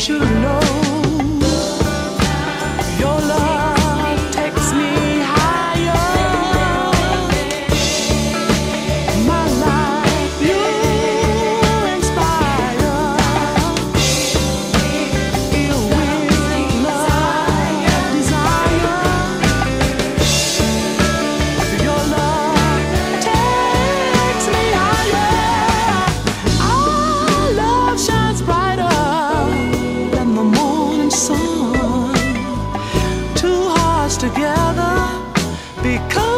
should know. song. Two hearts together because.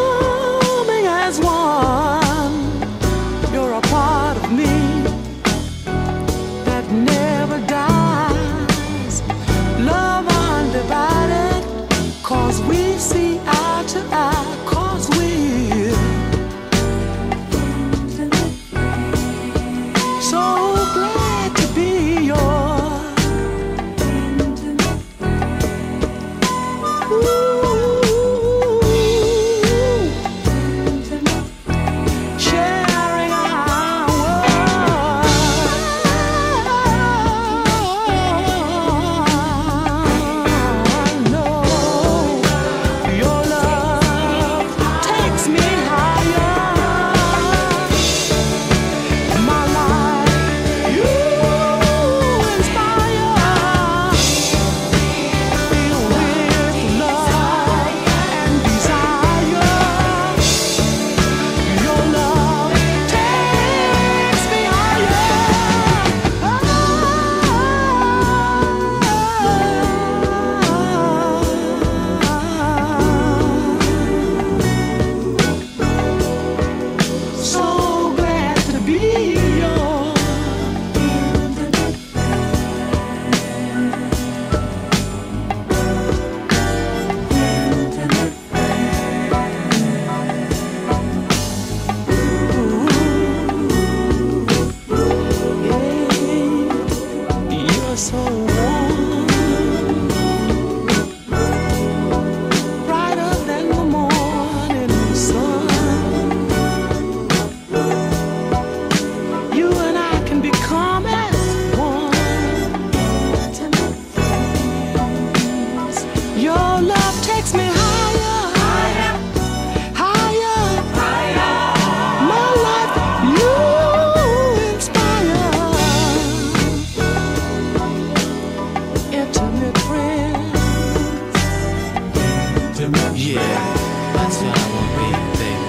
soul. yeah. That's what I wanna be, baby.